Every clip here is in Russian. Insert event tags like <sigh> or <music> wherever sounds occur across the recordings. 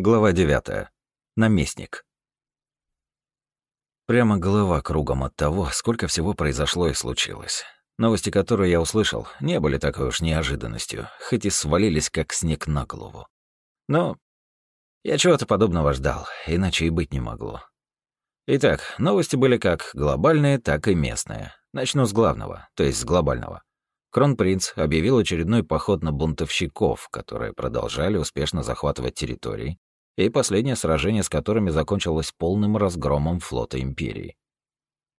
Глава 9. Наместник. Прямо голова кругом от того, сколько всего произошло и случилось. Новости, которые я услышал, не были такой уж неожиданностью, хоть и свалились как снег на голову. Но я чего-то подобного ждал, иначе и быть не могло. Итак, новости были как глобальные, так и местные. Начну с главного, то есть с глобального. Кронпринц объявил очередной поход на бунтовщиков, которые продолжали успешно захватывать территории, и последнее сражение с которыми закончилось полным разгромом флота Империи.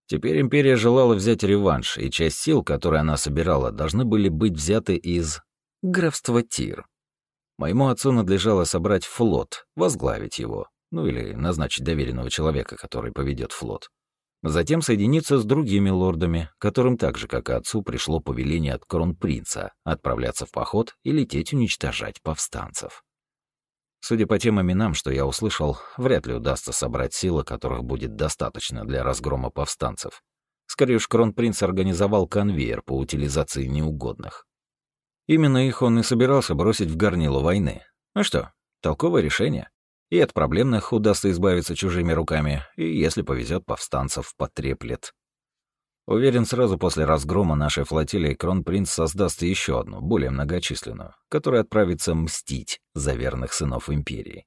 Теперь Империя желала взять реванш, и часть сил, которые она собирала, должны были быть взяты из графства Тир. Моему отцу надлежало собрать флот, возглавить его, ну или назначить доверенного человека, который поведет флот. Затем соединиться с другими лордами, которым так же, как и отцу, пришло повеление от кронпринца отправляться в поход и лететь уничтожать повстанцев. Судя по тем именам, что я услышал, вряд ли удастся собрать силы, которых будет достаточно для разгрома повстанцев. Скорее уж, кронпринц организовал конвейер по утилизации неугодных. Именно их он и собирался бросить в горнило войны. Ну что, толковое решение. И от проблемных удастся избавиться чужими руками, и, если повезет, повстанцев потреплет. Уверен, сразу после разгрома нашей флотилии Кронпринц создаст еще одну, более многочисленную, которая отправится мстить за верных сынов Империи.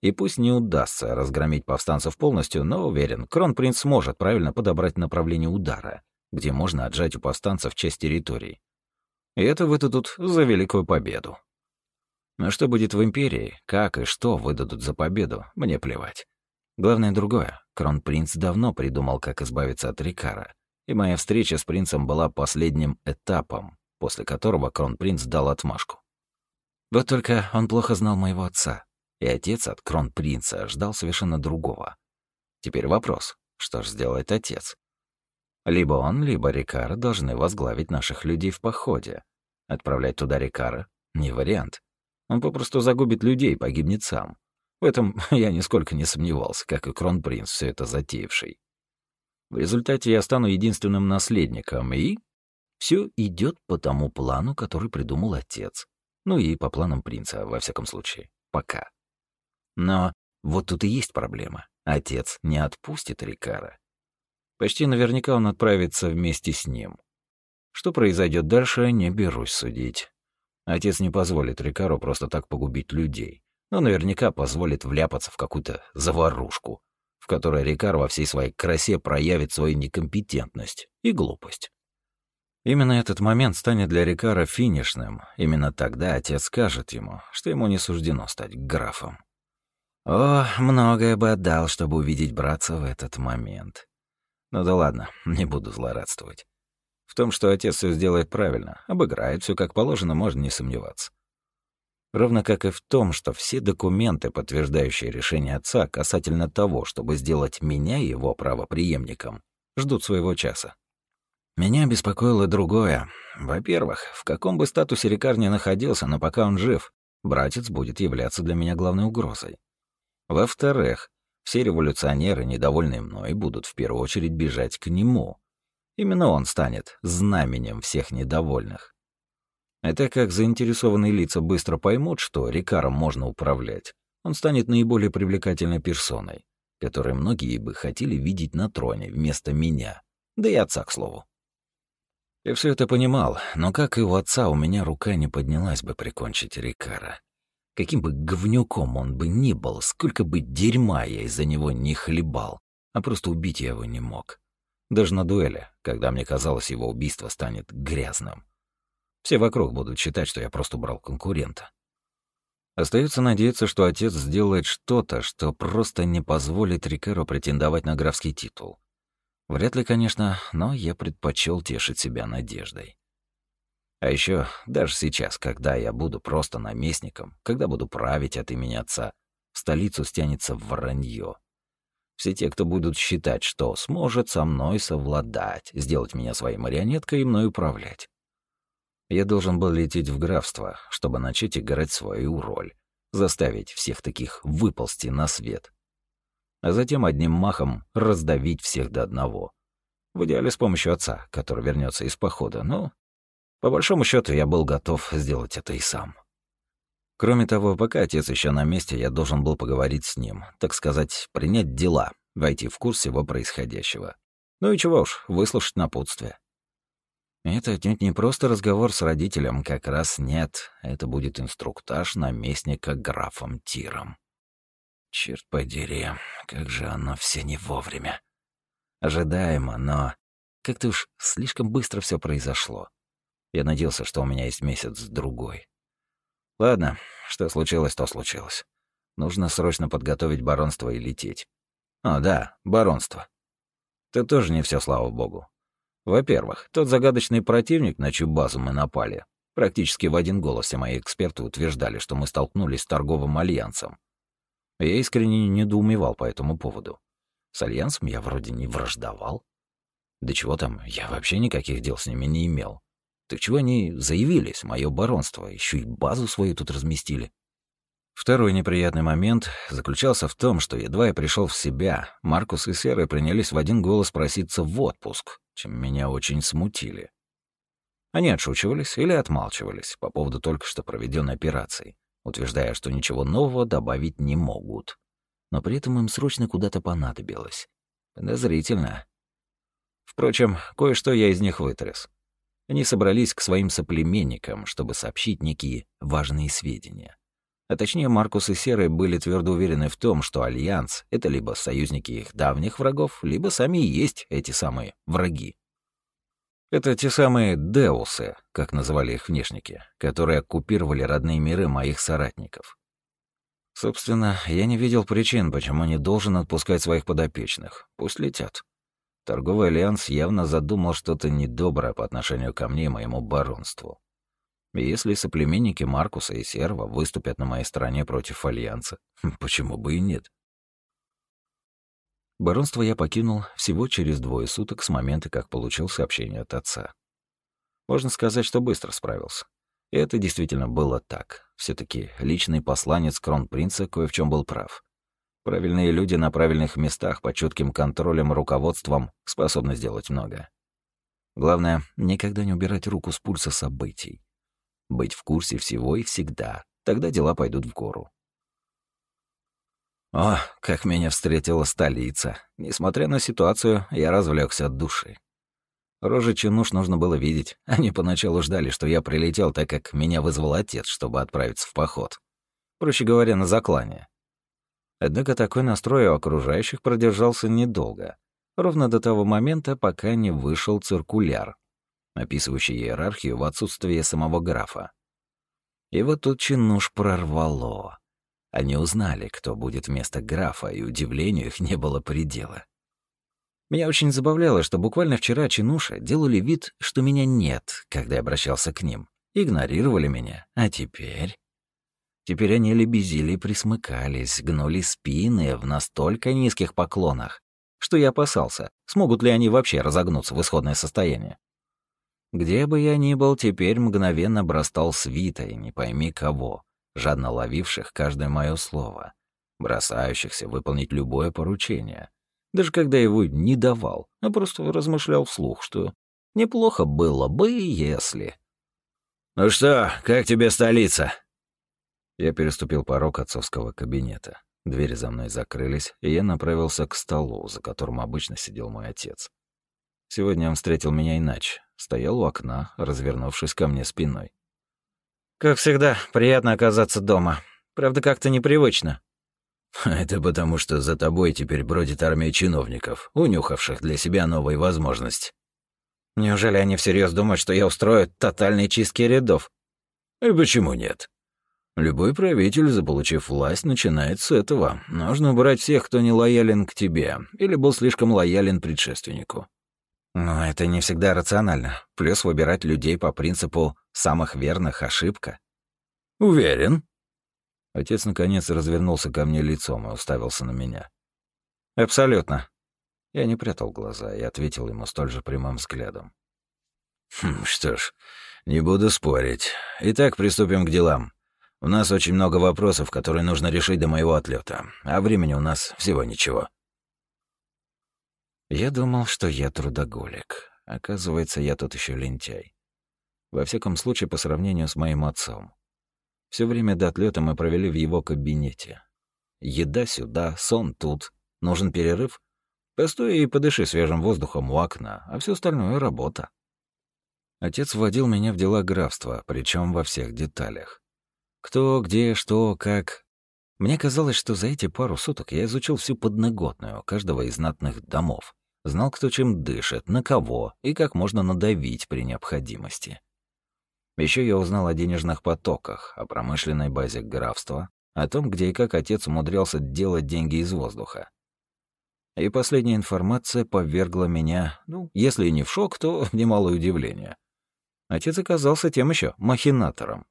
И пусть не удастся разгромить повстанцев полностью, но уверен, Кронпринц сможет правильно подобрать направление удара, где можно отжать у повстанцев часть территорий. И это выдадут за великую победу. Но что будет в Империи, как и что выдадут за победу, мне плевать. Главное другое. Кронпринц давно придумал, как избавиться от Рикара, и моя встреча с принцем была последним этапом, после которого кронпринц дал отмашку. Вот только он плохо знал моего отца, и отец от кронпринца ждал совершенно другого. Теперь вопрос, что же сделает отец? Либо он, либо Рикара должны возглавить наших людей в походе. Отправлять туда Рикара — не вариант. Он попросту загубит людей, погибнет сам. В этом <laughs> я нисколько не сомневался, как и кронпринц, все это затеявший. В результате я стану единственным наследником, и все идет по тому плану, который придумал отец. Ну и по планам принца, во всяком случае. Пока. Но вот тут и есть проблема. Отец не отпустит Рикара. Почти наверняка он отправится вместе с ним. Что произойдет дальше, не берусь судить. Отец не позволит Рикару просто так погубить людей, но наверняка позволит вляпаться в какую-то заварушку, в которой Рикар во всей своей красе проявит свою некомпетентность и глупость. Именно этот момент станет для Рикара финишным. Именно тогда отец скажет ему, что ему не суждено стать графом. О, многое бы отдал, чтобы увидеть братца в этот момент. Ну да ладно, не буду злорадствовать. В том, что отец все сделает правильно, обыграет все как положено, можно не сомневаться. Ровно как и в том, что все документы, подтверждающие решение отца касательно того, чтобы сделать меня его правоприемником, ждут своего часа. Меня беспокоило другое. Во-первых, в каком бы статусе Рикар ни находился, но пока он жив, братец будет являться для меня главной угрозой. Во-вторых, все революционеры, недовольные мной, будут в первую очередь бежать к нему. Именно он станет знаменем всех недовольных. Это как заинтересованные лица быстро поймут, что Рикаром можно управлять. Он станет наиболее привлекательной персоной, которой многие бы хотели видеть на троне вместо меня. Да и отца, к слову. Я все это понимал, но как и у отца, у меня рука не поднялась бы прикончить Рикара. Каким бы говнюком он бы ни был, сколько бы дерьма я из-за него не хлебал, а просто убить я его не мог. Даже на дуэли, когда мне казалось, его убийство станет грязным. Все вокруг будут считать, что я просто брал конкурента. Остается надеяться, что отец сделает что-то, что просто не позволит Рикеру претендовать на графский титул. Вряд ли, конечно, но я предпочел тешить себя надеждой. А еще даже сейчас, когда я буду просто наместником, когда буду править от имени отца, в столицу стянется вранье. Все те, кто будут считать, что сможет со мной совладать, сделать меня своей марионеткой и мной управлять. Я должен был лететь в графство, чтобы начать играть свою роль, заставить всех таких выползти на свет. А затем одним махом раздавить всех до одного. В идеале с помощью отца, который вернется из похода, но, по большому счету, я был готов сделать это и сам. Кроме того, пока отец еще на месте, я должен был поговорить с ним, так сказать, принять дела, войти в курс всего происходящего. Ну и чего уж, выслушать напутствие. Это отнюдь не просто разговор с родителем, как раз нет. Это будет инструктаж наместника графом Тиром. Черт подери, как же оно все не вовремя. Ожидаемо, но как-то уж слишком быстро все произошло. Я надеялся, что у меня есть месяц-другой. Ладно, что случилось, то случилось. Нужно срочно подготовить баронство и лететь. О, да, баронство. Это тоже не все, слава богу. Во-первых, тот загадочный противник, на чью базу мы напали, практически в один голос все мои эксперты утверждали, что мы столкнулись с торговым альянсом. Я искренне недоумевал по этому поводу. С альянсом я вроде не враждовал. Да чего там, я вообще никаких дел с ними не имел. Так чего они заявились, мое баронство, еще и базу свою тут разместили. Второй неприятный момент заключался в том, что едва я пришел в себя, Маркус и Серый принялись в один голос проситься в отпуск, чем меня очень смутили. Они отшучивались или отмалчивались по поводу только что проведенной операции, утверждая, что ничего нового добавить не могут. Но при этом им срочно куда-то понадобилось. Подозрительно. Впрочем, кое-что я из них вытряс. Они собрались к своим соплеменникам, чтобы сообщить некие важные сведения. А точнее, Маркус и Серый были твердо уверены в том, что Альянс — это либо союзники их давних врагов, либо сами и есть эти самые враги. Это те самые «деусы», как называли их внешники, которые оккупировали родные миры моих соратников. Собственно, я не видел причин, почему не должен отпускать своих подопечных. Пусть летят. Торговый альянс явно задумал что-то недоброе по отношению ко мне и моему баронству. Если соплеменники Маркуса и Серва выступят на моей стороне против Альянса, <laughs> почему бы и нет? Баронство я покинул всего через двое суток с момента, как получил сообщение от отца. Можно сказать, что быстро справился. И это действительно было так. все таки личный посланец кронпринца кое в чем был прав. Правильные люди на правильных местах под чутким контролем и руководством способны сделать много. Главное, никогда не убирать руку с пульса событий. Быть в курсе всего и всегда. Тогда дела пойдут в гору. О, как меня встретила столица. Несмотря на ситуацию, я развлекся от души. Рожи чинуш нужно было видеть. Они поначалу ждали, что я прилетел, так как меня вызвал отец, чтобы отправиться в поход. Проще говоря, на заклание. Однако такой настрой у окружающих продержался недолго. Ровно до того момента, пока не вышел циркуляр, описывающий иерархию в отсутствие самого графа. И вот тут чинуш прорвало. Они узнали, кто будет вместо графа, и удивлению их не было предела. Меня очень забавляло, что буквально вчера чинуша делали вид, что меня нет, когда я обращался к ним. Игнорировали меня. А теперь... Теперь они лебезили и присмыкались, гнули спины в настолько низких поклонах, что я опасался, смогут ли они вообще разогнуться в исходное состояние. Где бы я ни был, теперь мгновенно бростал свитой, не пойми кого, жадно ловивших каждое мое слово, бросающихся выполнить любое поручение. Даже когда его не давал, а просто размышлял вслух, что неплохо было бы, если... «Ну что, как тебе столица?» Я переступил порог отцовского кабинета. Двери за мной закрылись, и я направился к столу, за которым обычно сидел мой отец. Сегодня он встретил меня иначе. Стоял у окна, развернувшись ко мне спиной. «Как всегда, приятно оказаться дома. Правда, как-то непривычно». «Это потому, что за тобой теперь бродит армия чиновников, унюхавших для себя новые возможности». «Неужели они всерьез думают, что я устрою тотальные чистки рядов?» «И почему нет?» Любой правитель, заполучив власть, начинает с этого. Нужно убрать всех, кто не лоялен к тебе или был слишком лоялен предшественнику. Но это не всегда рационально. Плюс выбирать людей по принципу самых верных — ошибка. Уверен? Отец наконец развернулся ко мне лицом и уставился на меня. Абсолютно. Я не прятал глаза и ответил ему столь же прямым взглядом. Хм, что ж, не буду спорить. Итак, приступим к делам. У нас очень много вопросов, которые нужно решить до моего отлета, а времени у нас всего ничего. Я думал, что я трудоголик. Оказывается, я тут еще лентяй. Во всяком случае, по сравнению с моим отцом. Все время до отлета мы провели в его кабинете. Еда сюда, сон тут. Нужен перерыв? Постой и подыши свежим воздухом у окна, а все остальное — работа. Отец вводил меня в дела графства, причем во всех деталях. Кто, где, что, как. Мне казалось, что за эти пару суток я изучил всю подноготную каждого из знатных домов, знал, кто чем дышит, на кого и как можно надавить при необходимости. Еще я узнал о денежных потоках, о промышленной базе графства, о том, где и как отец умудрялся делать деньги из воздуха. И последняя информация повергла меня, ну, если и не в шок, то в немалое удивление. Отец оказался тем еще махинатором.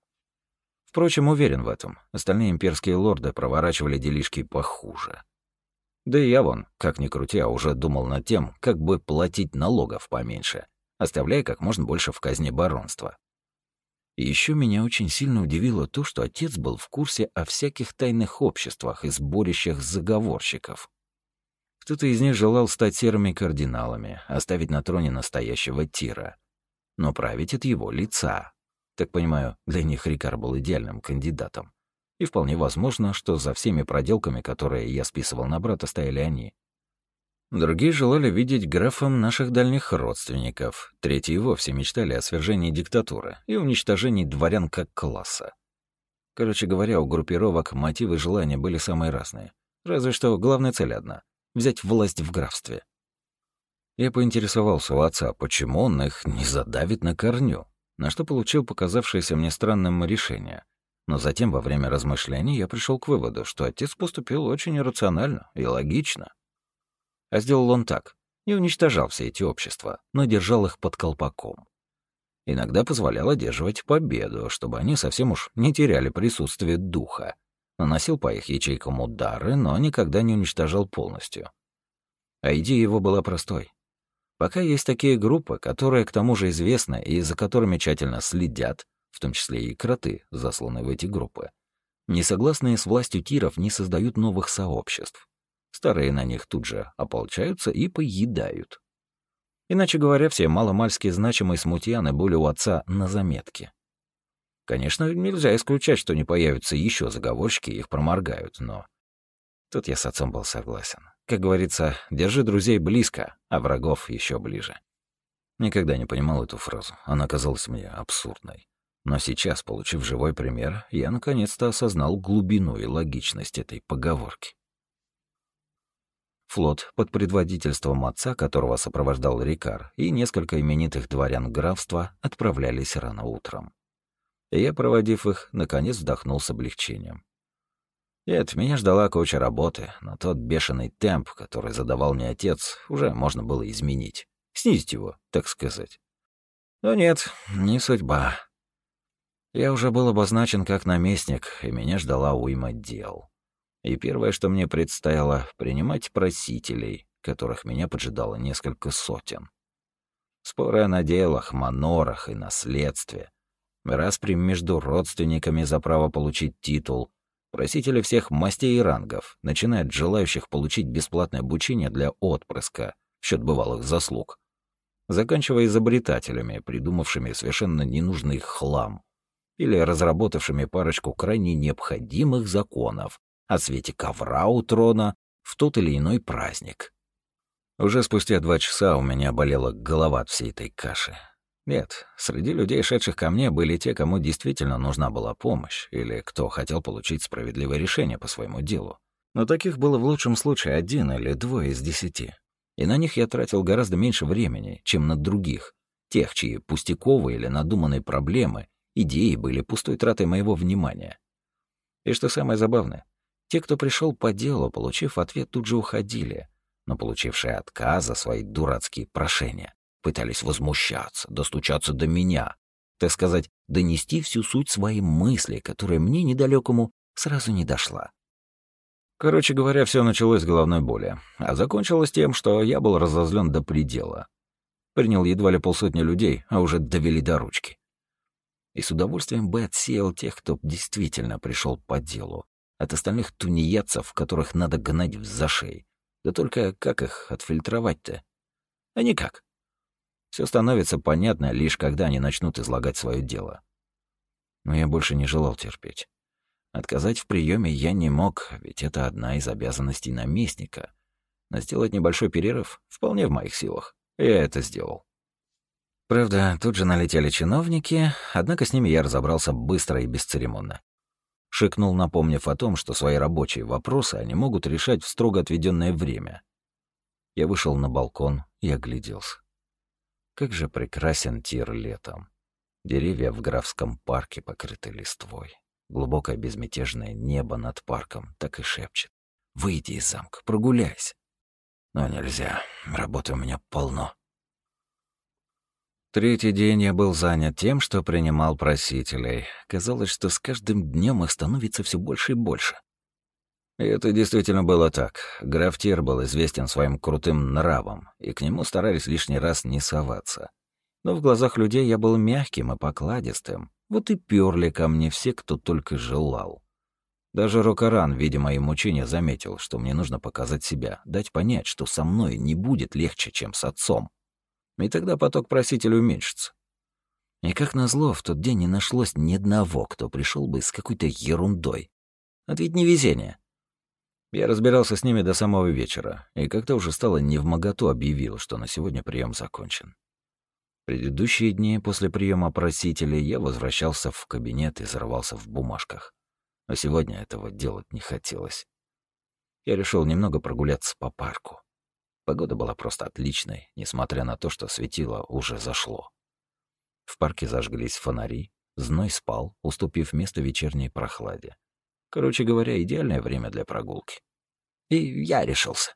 Впрочем, уверен в этом. Остальные имперские лорды проворачивали делишки похуже. Да и я вон, как ни крути, а уже думал над тем, как бы платить налогов поменьше, оставляя как можно больше в казне баронства. И еще меня очень сильно удивило то, что отец был в курсе о всяких тайных обществах и сборищах заговорщиков. Кто-то из них желал стать серыми кардиналами, оставить на троне настоящего Тира — но править от его лица. Так понимаю, для них Рикар был идеальным кандидатом. И вполне возможно, что за всеми проделками, которые я списывал на брата, стояли они. Другие желали видеть графом наших дальних родственников. Третьи вовсе мечтали о свержении диктатуры и уничтожении дворян как класса. Короче говоря, у группировок мотивы и желания были самые разные. Разве что главная цель одна — взять власть в графстве. Я поинтересовался у отца, почему он их не задавит на корню, на что получил показавшееся мне странным решение. Но затем, во время размышлений, я пришел к выводу, что отец поступил очень рационально и логично. А сделал он так. Не уничтожал все эти общества, но держал их под колпаком. Иногда позволял одерживать победу, чтобы они совсем уж не теряли присутствие духа. Наносил по их ячейкам удары, но никогда не уничтожал полностью. А идея его была простой. Пока есть такие группы, которые к тому же известны и за которыми тщательно следят, в том числе и кроты, засланы в эти группы, несогласные с властью тиров не создают новых сообществ. Старые на них тут же ополчаются и поедают. Иначе говоря, все маломальски значимые смутьяны были у отца на заметке. Конечно, нельзя исключать, что не появятся еще заговорщики, их проморгают, но... Тут я с отцом был согласен. Как говорится, держи друзей близко, а врагов еще ближе. Никогда не понимал эту фразу, она казалась мне абсурдной. Но сейчас, получив живой пример, я наконец-то осознал глубину и логичность этой поговорки. Флот под предводительством отца, которого сопровождал Рикар, и несколько именитых дворян графства отправлялись рано утром. Я, проводив их, наконец вздохнул с облегчением. Нет, меня ждала куча работы, но тот бешеный темп, который задавал мне отец, уже можно было изменить. Снизить его, так сказать. Но нет, не судьба. Я уже был обозначен как наместник, и меня ждала уйма дел. И первое, что мне предстояло, принимать просителей, которых меня поджидало несколько сотен. Споры о наделах, манорах и наследстве. Распри между родственниками за право получить титул — Просители всех мастей и рангов, начиная от желающих получить бесплатное обучение для отпрыска в счет бывалых заслуг, заканчивая изобретателями, придумавшими совершенно ненужный хлам, или разработавшими парочку крайне необходимых законов о свете ковра у трона в тот или иной праздник. Уже спустя два часа у меня болела голова от всей этой каши. Нет, среди людей, шедших ко мне, были те, кому действительно нужна была помощь, или кто хотел получить справедливое решение по своему делу. Но таких было в лучшем случае один или двое из десяти. И на них я тратил гораздо меньше времени, чем на других, тех, чьи пустяковые или надуманные проблемы, идеи были пустой тратой моего внимания. И что самое забавное, те, кто пришел по делу, получив ответ, тут же уходили, но получившие отказ за свои дурацкие прошения пытались возмущаться, достучаться до меня, так сказать, донести всю суть своей мысли, которая мне недалекому сразу не дошла. Короче говоря, все началось с головной боли, а закончилось тем, что я был разозлен до предела. Принял едва ли полсотни людей, а уже довели до ручки. И с удовольствием бы отсеял тех, кто действительно пришел по делу, от остальных тунеядцев, которых надо гнать в зашей. Да только как их отфильтровать-то? А никак. Все становится понятно лишь когда они начнут излагать свое дело. Но я больше не желал терпеть. Отказать в приеме я не мог, ведь это одна из обязанностей наместника. Но сделать небольшой перерыв вполне в моих силах. Я это сделал. Правда, тут же налетели чиновники, однако с ними я разобрался быстро и бесцеремонно. Шикнул, напомнив о том, что свои рабочие вопросы они могут решать в строго отведенное время. Я вышел на балкон и огляделся. Как же прекрасен тир летом. Деревья в графском парке покрыты листвой. Глубокое безмятежное небо над парком так и шепчет. «Выйди из замка, прогуляйся». Но нельзя, работы у меня полно. Третий день я был занят тем, что принимал просителей. Казалось, что с каждым днем их становится все больше и больше. И это действительно было так. Граф Тир был известен своим крутым нравом, и к нему старались лишний раз не соваться. Но в глазах людей я был мягким и покладистым. Вот и перли ко мне все, кто только желал. Даже Рокаран, видя мои мучения, заметил, что мне нужно показать себя, дать понять, что со мной не будет легче, чем с отцом и тогда поток просителей уменьшится. И как назло, в тот день не нашлось ни одного, кто пришел бы с какой-то ерундой. Это ведь невезение. Я разбирался с ними до самого вечера, и как-то уже стало невмоготу объявил, что на сегодня прием закончен. Предыдущие дни после приема просителей я возвращался в кабинет и зарывался в бумажках. Но сегодня этого делать не хотелось. Я решил немного прогуляться по парку. Погода была просто отличной, несмотря на то, что светило уже зашло. В парке зажглись фонари, зной спал, уступив место вечерней прохладе. Короче говоря, идеальное время для прогулки. И я решился.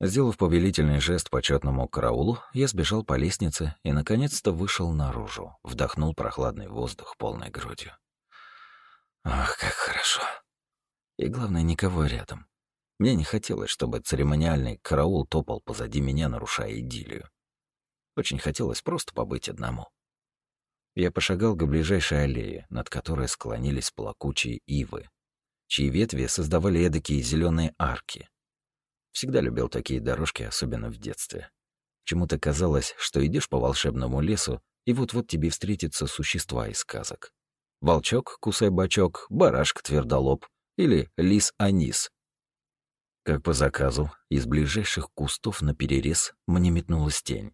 Сделав повелительный жест почетному караулу, я сбежал по лестнице и, наконец-то, вышел наружу, вдохнул прохладный воздух полной грудью. Ах, как хорошо. И главное, никого рядом. Мне не хотелось, чтобы церемониальный караул топал позади меня, нарушая идиллию. Очень хотелось просто побыть одному. Я пошагал к ближайшей аллее, над которой склонились плакучие ивы, чьи ветви создавали эдакие зеленые арки. Всегда любил такие дорожки, особенно в детстве. Чему-то казалось, что идешь по волшебному лесу, и вот-вот тебе встретятся существа из сказок. Волчок, кусай-бачок, барашка-твердолоб или лис-анис, как по заказу, из ближайших кустов на перерез мне метнулась тень.